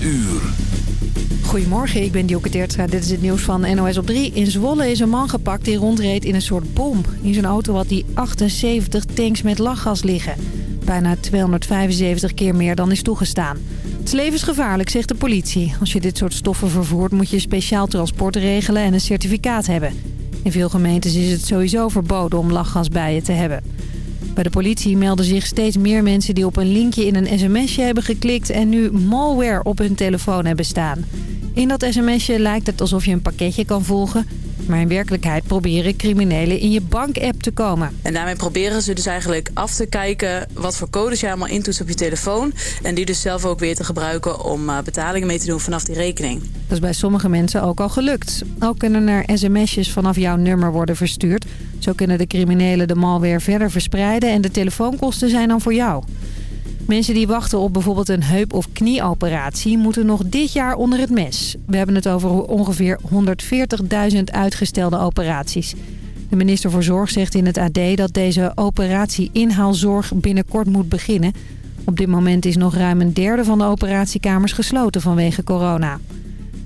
uur. Goedemorgen, ik ben Dioke. Dit is het nieuws van NOS op 3. In Zwolle is een man gepakt die rondreed in een soort bom. In zijn auto had hij 78 tanks met lachgas liggen. Bijna 275 keer meer dan is toegestaan. Het is levensgevaarlijk, zegt de politie. Als je dit soort stoffen vervoert moet je speciaal transport regelen en een certificaat hebben. In veel gemeentes is het sowieso verboden om lachgas bij je te hebben. Bij de politie melden zich steeds meer mensen die op een linkje in een sms'je hebben geklikt... en nu malware op hun telefoon hebben staan. In dat sms'je lijkt het alsof je een pakketje kan volgen... maar in werkelijkheid proberen criminelen in je bankapp te komen. En daarmee proberen ze dus eigenlijk af te kijken wat voor codes je allemaal intoetst op je telefoon. En die dus zelf ook weer te gebruiken om eh, betalingen mee te doen vanaf die rekening. Dat is bij sommige mensen ook al gelukt. Ook kunnen er sms'jes vanaf jouw nummer worden verstuurd. Zo kunnen de criminelen de malware verder verspreiden en de telefoonkosten zijn dan voor jou. Mensen die wachten op bijvoorbeeld een heup- of knieoperatie moeten nog dit jaar onder het mes. We hebben het over ongeveer 140.000 uitgestelde operaties. De minister voor Zorg zegt in het AD dat deze operatie inhaalzorg binnenkort moet beginnen. Op dit moment is nog ruim een derde van de operatiekamers gesloten vanwege corona.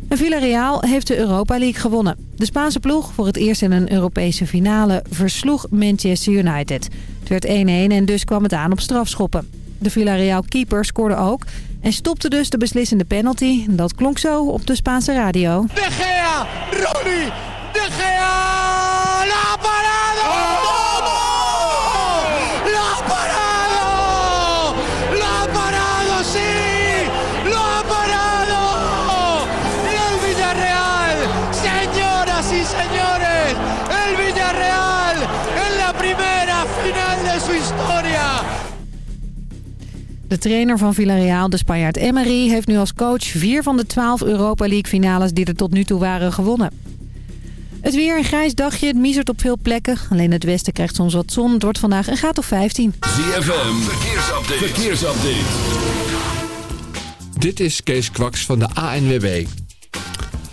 En Villarreal heeft de Europa League gewonnen. De Spaanse ploeg, voor het eerst in een Europese finale, versloeg Manchester United. Het werd 1-1 en dus kwam het aan op strafschoppen. De Villarreal-keeper scoorde ook en stopte dus de beslissende penalty. Dat klonk zo op de Spaanse radio. De Gea, Ronnie, De Gea, la parado! La parado! La parado, sí! La parado! El Villarreal, señoras y señores, el Villarreal en la primera final de su historia. De trainer van Villarreal, de Spanjaard Emery, heeft nu als coach vier van de 12 Europa League finales die er tot nu toe waren gewonnen. Het weer een grijs dagje, het miezert op veel plekken. Alleen het westen krijgt soms wat zon. Het wordt vandaag een graad of 15. ZFM, verkeersupdate. verkeersupdate. Dit is Kees Kwaks van de ANWB.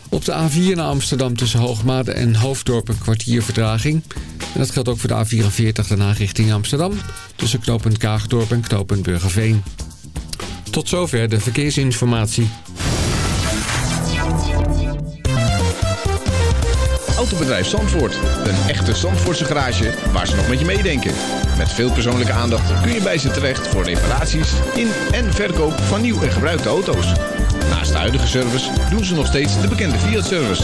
Op de A4 naar Amsterdam tussen Hoogmade en Hoofddorp een kwartier vertraging. En dat geldt ook voor de A44 daarna richting Amsterdam. Tussen knooppunt Kaagdorp en knooppunt Burgerveen. Tot zover de verkeersinformatie. Autobedrijf Zandvoort. Een echte Zandvoortse garage waar ze nog met je meedenken. Met veel persoonlijke aandacht kun je bij ze terecht voor reparaties in en verkoop van nieuw en gebruikte auto's. Naast de huidige service doen ze nog steeds de bekende Fiat-service.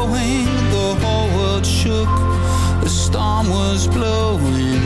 Going. The whole world shook, the storm was blowing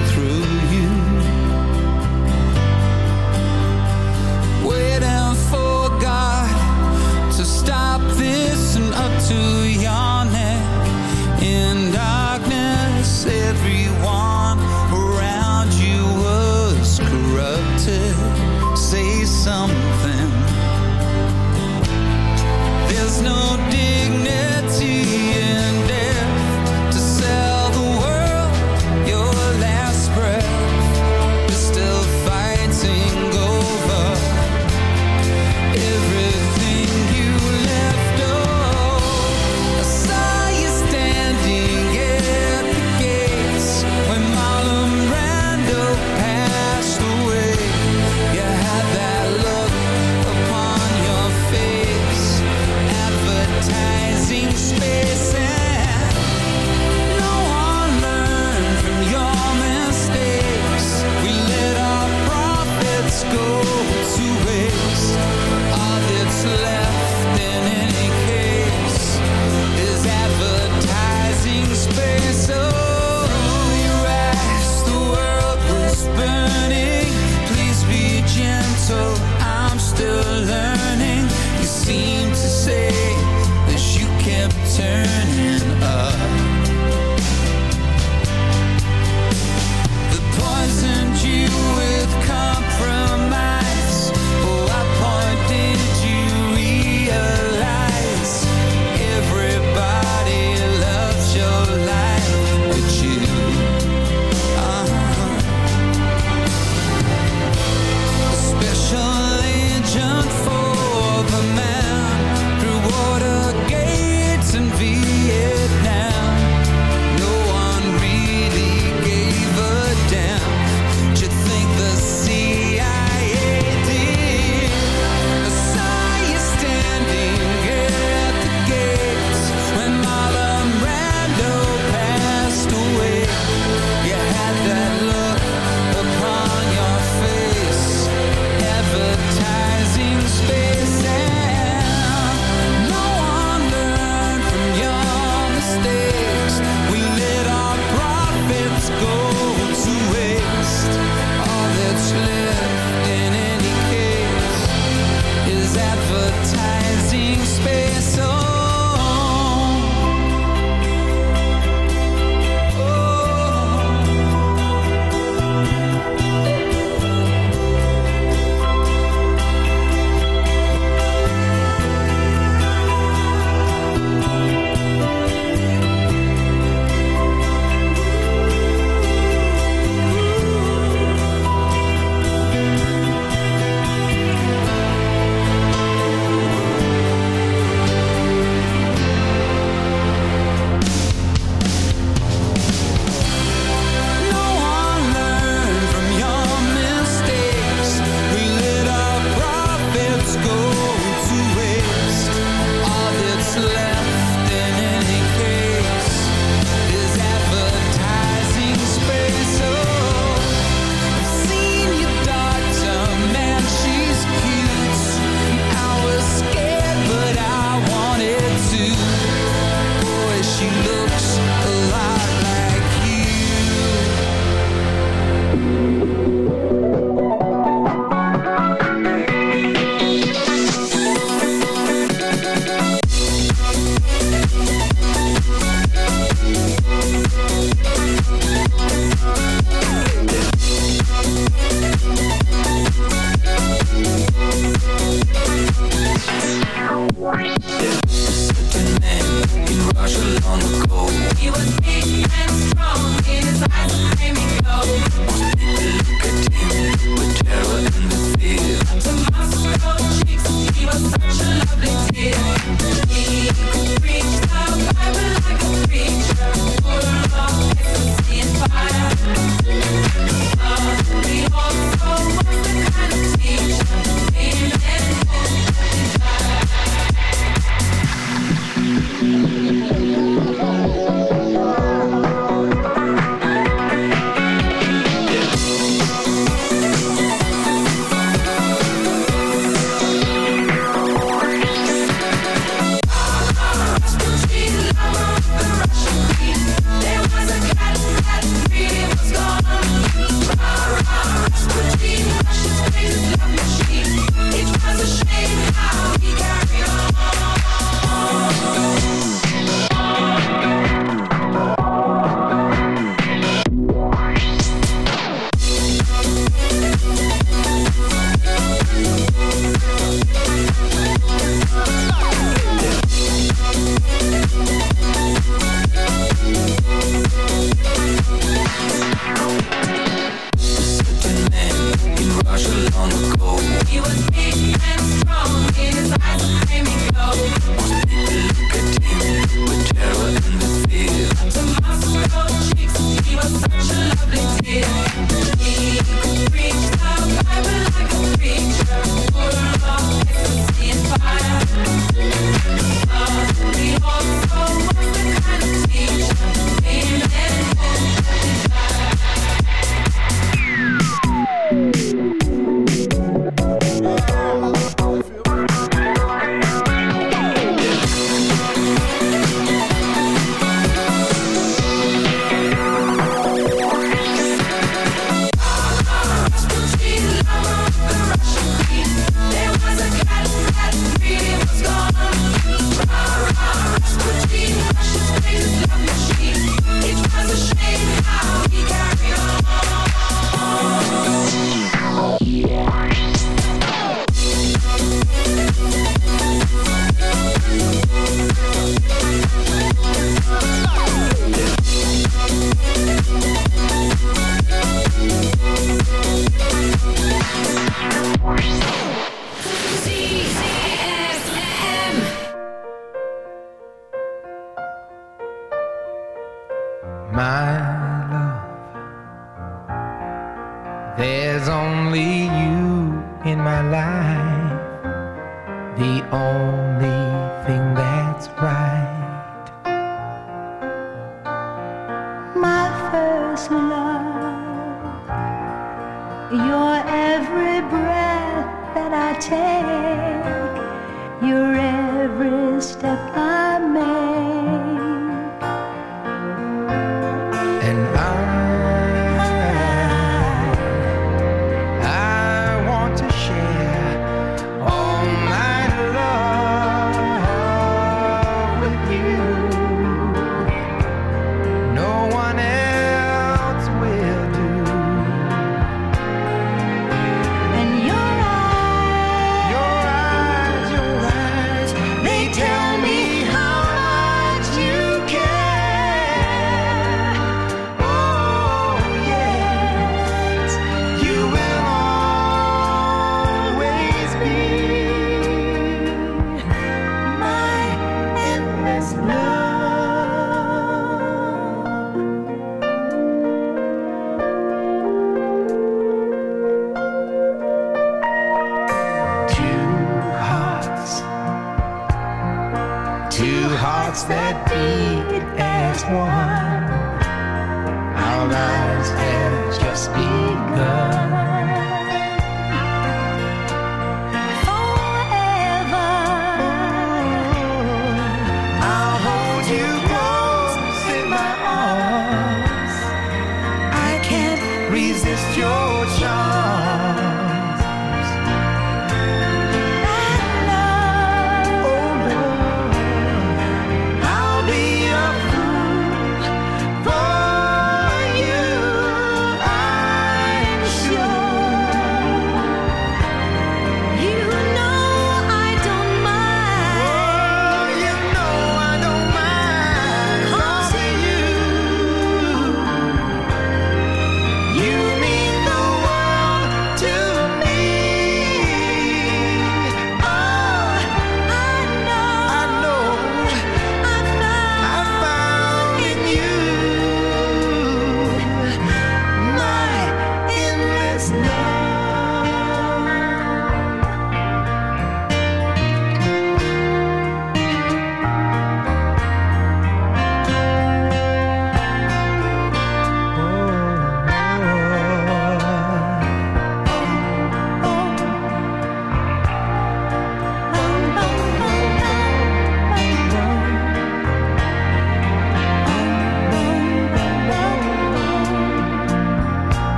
on the go.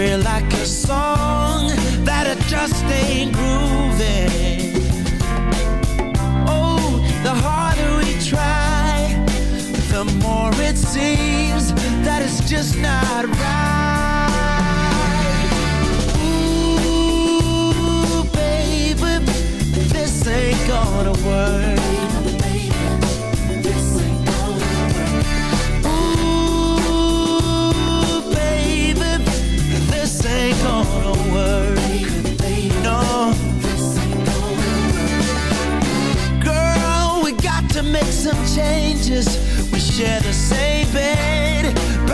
We're like a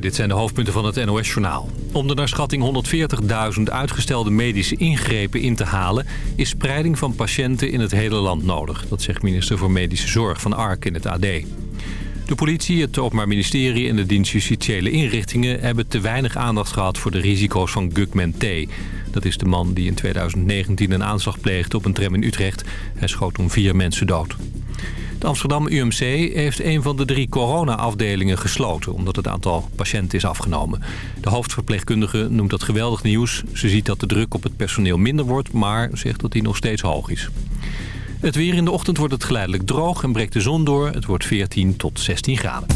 Dit zijn de hoofdpunten van het NOS-journaal. Om de naar schatting 140.000 uitgestelde medische ingrepen in te halen... is spreiding van patiënten in het hele land nodig. Dat zegt minister voor Medische Zorg van Ark in het AD. De politie, het Openbaar Ministerie en de dienst Justitiële Inrichtingen... hebben te weinig aandacht gehad voor de risico's van Gugman T. Dat is de man die in 2019 een aanslag pleegde op een tram in Utrecht. Hij schoot toen vier mensen dood. Het Amsterdam UMC heeft een van de drie corona-afdelingen gesloten... omdat het aantal patiënten is afgenomen. De hoofdverpleegkundige noemt dat geweldig nieuws. Ze ziet dat de druk op het personeel minder wordt... maar zegt dat die nog steeds hoog is. Het weer in de ochtend wordt het geleidelijk droog en breekt de zon door. Het wordt 14 tot 16 graden.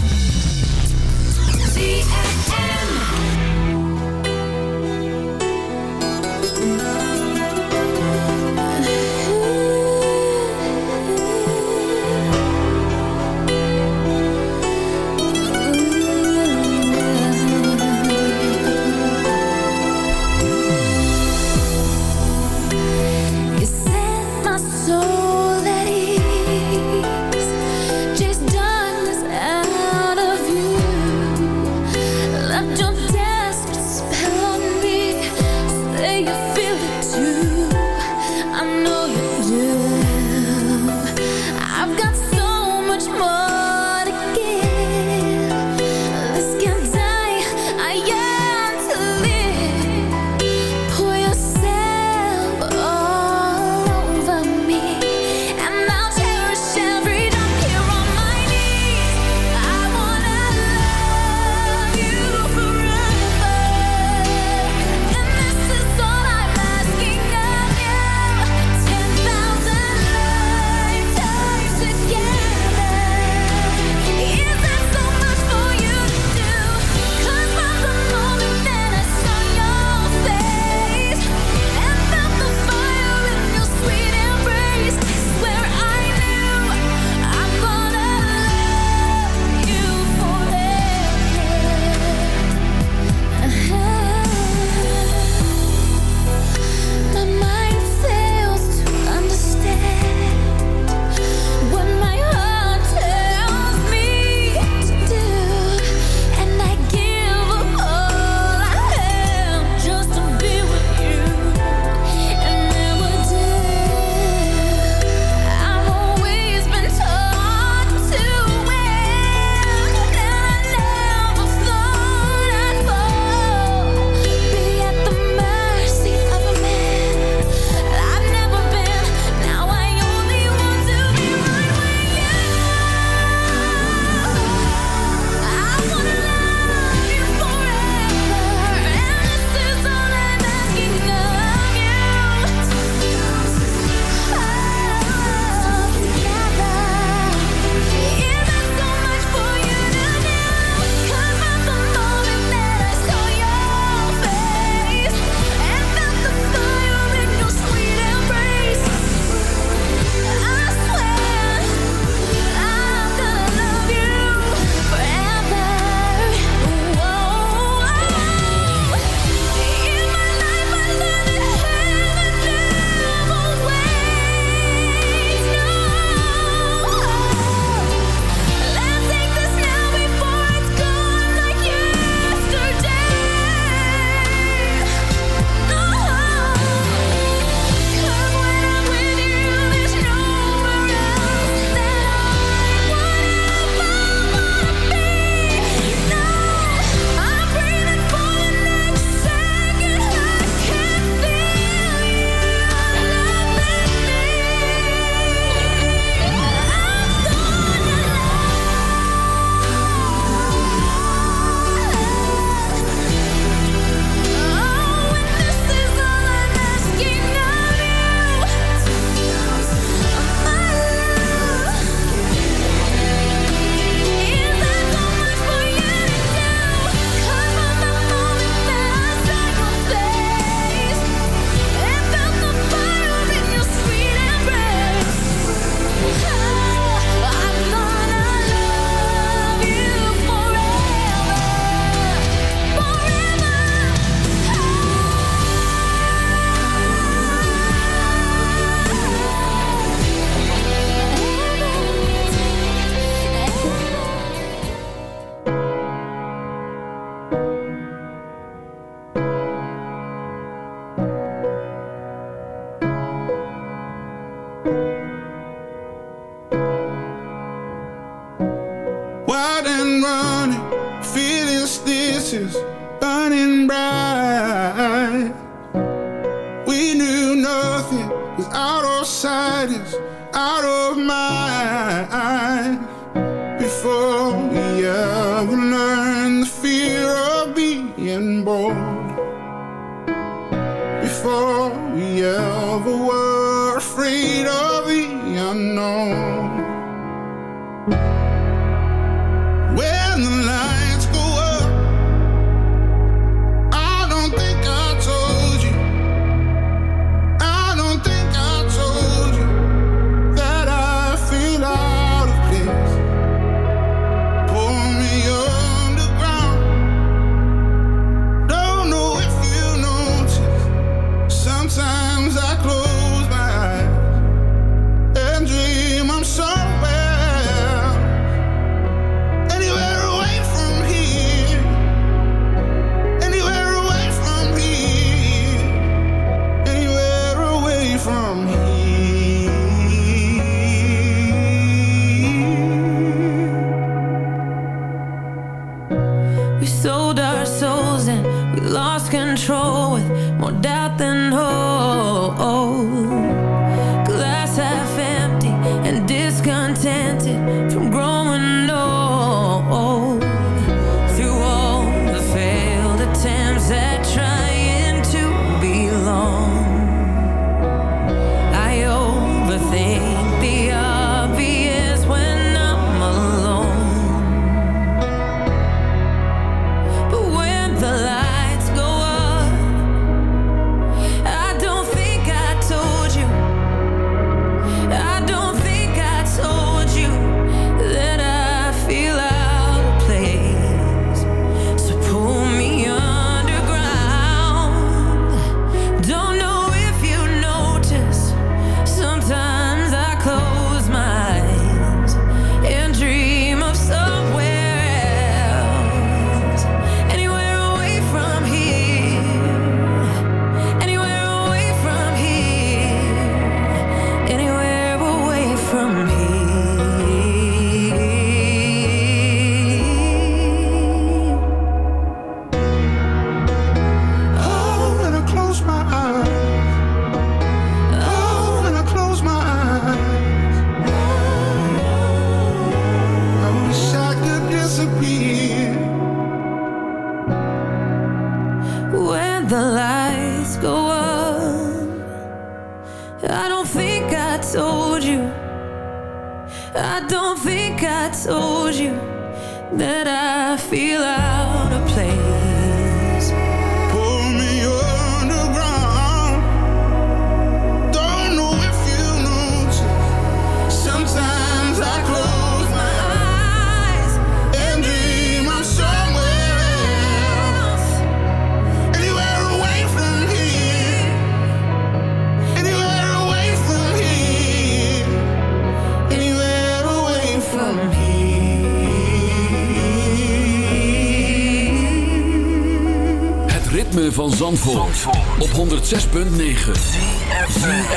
op 106.9.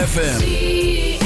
FM.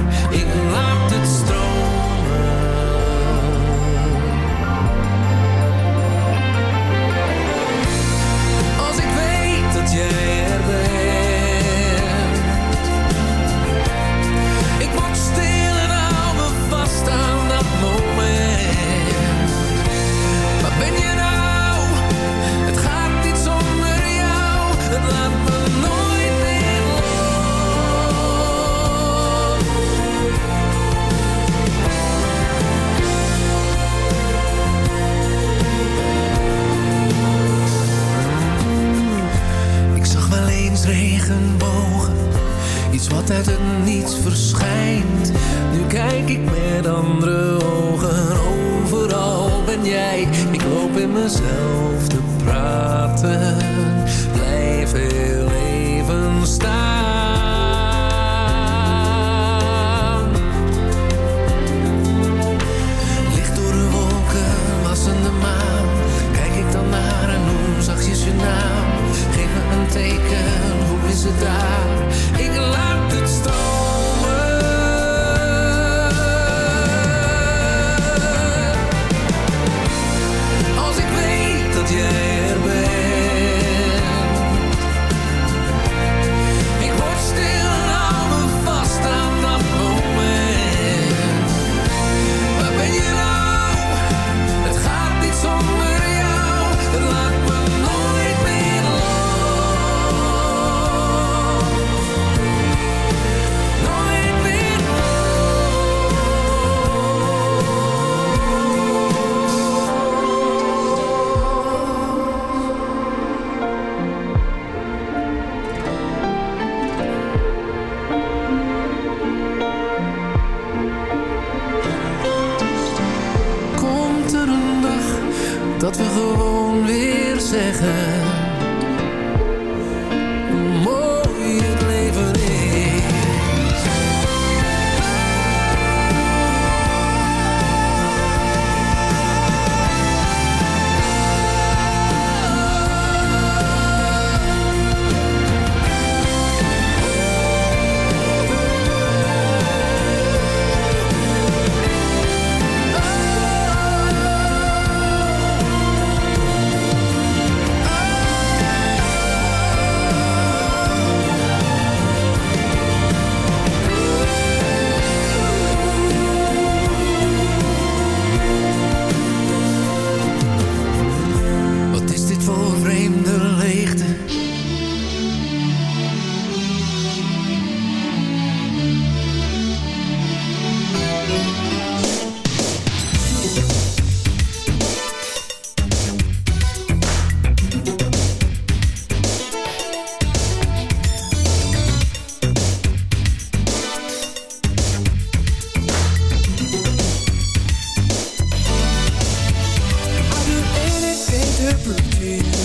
Regenbogen, iets wat uit het niets verschijnt. Nu kijk ik met andere ogen, overal ben jij. Ik loop in mezelf te praten, blijf heel even staan. Het daar? Ik laat